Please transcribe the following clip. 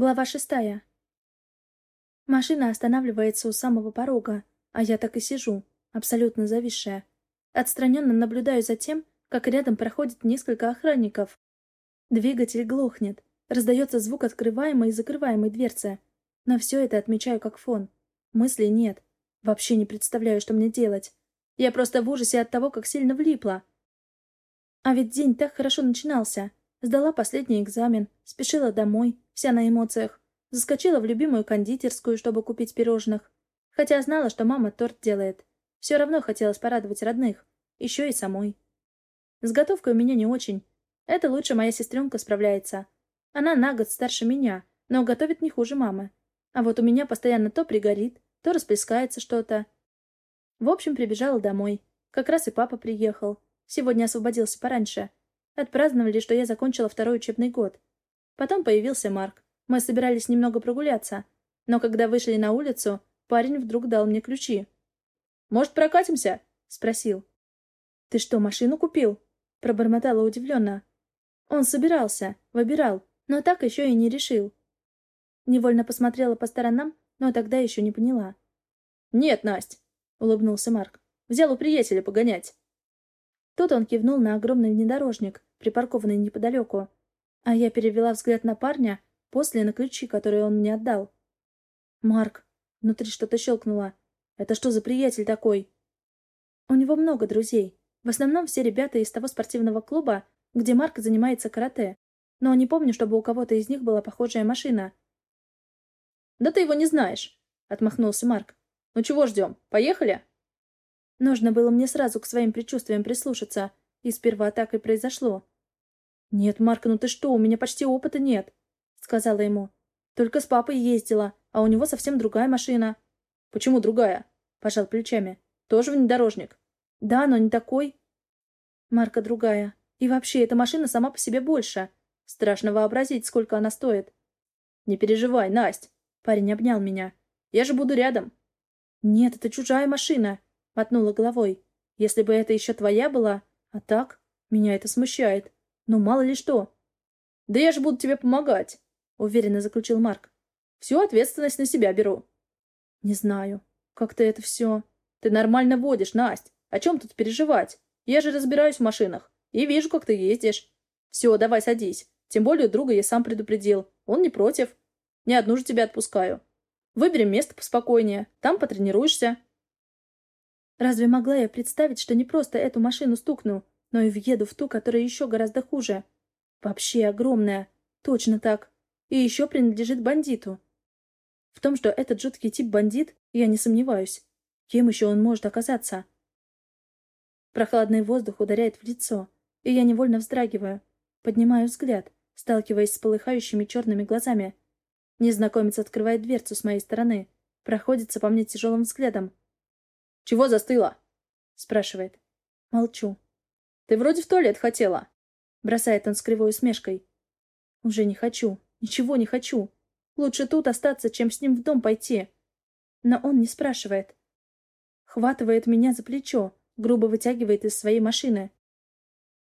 Глава шестая. Машина останавливается у самого порога, а я так и сижу, абсолютно зависшая. Отстраненно наблюдаю за тем, как рядом проходит несколько охранников. Двигатель глохнет, раздается звук открываемой и закрываемой дверцы. Но все это отмечаю как фон. Мыслей нет. Вообще не представляю, что мне делать. Я просто в ужасе от того, как сильно влипла. А ведь день так хорошо начинался. Сдала последний экзамен, спешила домой, вся на эмоциях. Заскочила в любимую кондитерскую, чтобы купить пирожных. Хотя знала, что мама торт делает. Все равно хотелось порадовать родных. Еще и самой. С готовкой у меня не очень. Это лучше моя сестренка справляется. Она на год старше меня, но готовит не хуже мамы. А вот у меня постоянно то пригорит, то расплескается что-то. В общем, прибежала домой. Как раз и папа приехал. Сегодня освободился пораньше. Отпраздновали, что я закончила второй учебный год. Потом появился Марк. Мы собирались немного прогуляться. Но когда вышли на улицу, парень вдруг дал мне ключи. «Может, прокатимся?» — спросил. «Ты что, машину купил?» — пробормотала удивленно. Он собирался, выбирал, но так еще и не решил. Невольно посмотрела по сторонам, но тогда еще не поняла. «Нет, Насть!» — улыбнулся Марк. «Взял у приятеля погонять». Тут он кивнул на огромный внедорожник, припаркованный неподалеку. А я перевела взгляд на парня, после на ключи, которые он мне отдал. «Марк!» Внутри что-то щелкнуло. «Это что за приятель такой?» У него много друзей. В основном все ребята из того спортивного клуба, где Марк занимается карате. Но не помню, чтобы у кого-то из них была похожая машина. «Да ты его не знаешь!» — отмахнулся Марк. «Ну чего ждем? Поехали?» Нужно было мне сразу к своим предчувствиям прислушаться, и сперва так и произошло. «Нет, Марк, ну ты что, у меня почти опыта нет», — сказала ему. «Только с папой ездила, а у него совсем другая машина». «Почему другая?» — пожал плечами. «Тоже внедорожник?» «Да, но не такой». «Марка другая. И вообще, эта машина сама по себе больше. Страшно вообразить, сколько она стоит». «Не переживай, Насть!» — парень обнял меня. «Я же буду рядом». «Нет, это чужая машина», — мотнула головой. «Если бы это еще твоя была, а так, меня это смущает. Ну, мало ли что. Да я же буду тебе помогать, уверенно заключил Марк. Всю ответственность на себя беру. Не знаю. Как-то это все... Ты нормально водишь, Насть. О чем тут переживать? Я же разбираюсь в машинах. И вижу, как ты ездишь. Все, давай садись. Тем более друга я сам предупредил. Он не против. Не одну же тебя отпускаю. Выберем место поспокойнее. Там потренируешься. Разве могла я представить, что не просто эту машину стукну, но и въеду в ту, которая еще гораздо хуже? Вообще огромная. Точно так. И еще принадлежит бандиту. В том, что этот жуткий тип бандит, я не сомневаюсь. Кем еще он может оказаться? Прохладный воздух ударяет в лицо, и я невольно вздрагиваю. Поднимаю взгляд, сталкиваясь с полыхающими черными глазами. Незнакомец открывает дверцу с моей стороны, проходится по мне тяжелым взглядом, «Чего застыла?» — спрашивает. Молчу. «Ты вроде в туалет хотела», — бросает он с кривой усмешкой. «Уже не хочу. Ничего не хочу. Лучше тут остаться, чем с ним в дом пойти». Но он не спрашивает. Хватывает меня за плечо, грубо вытягивает из своей машины.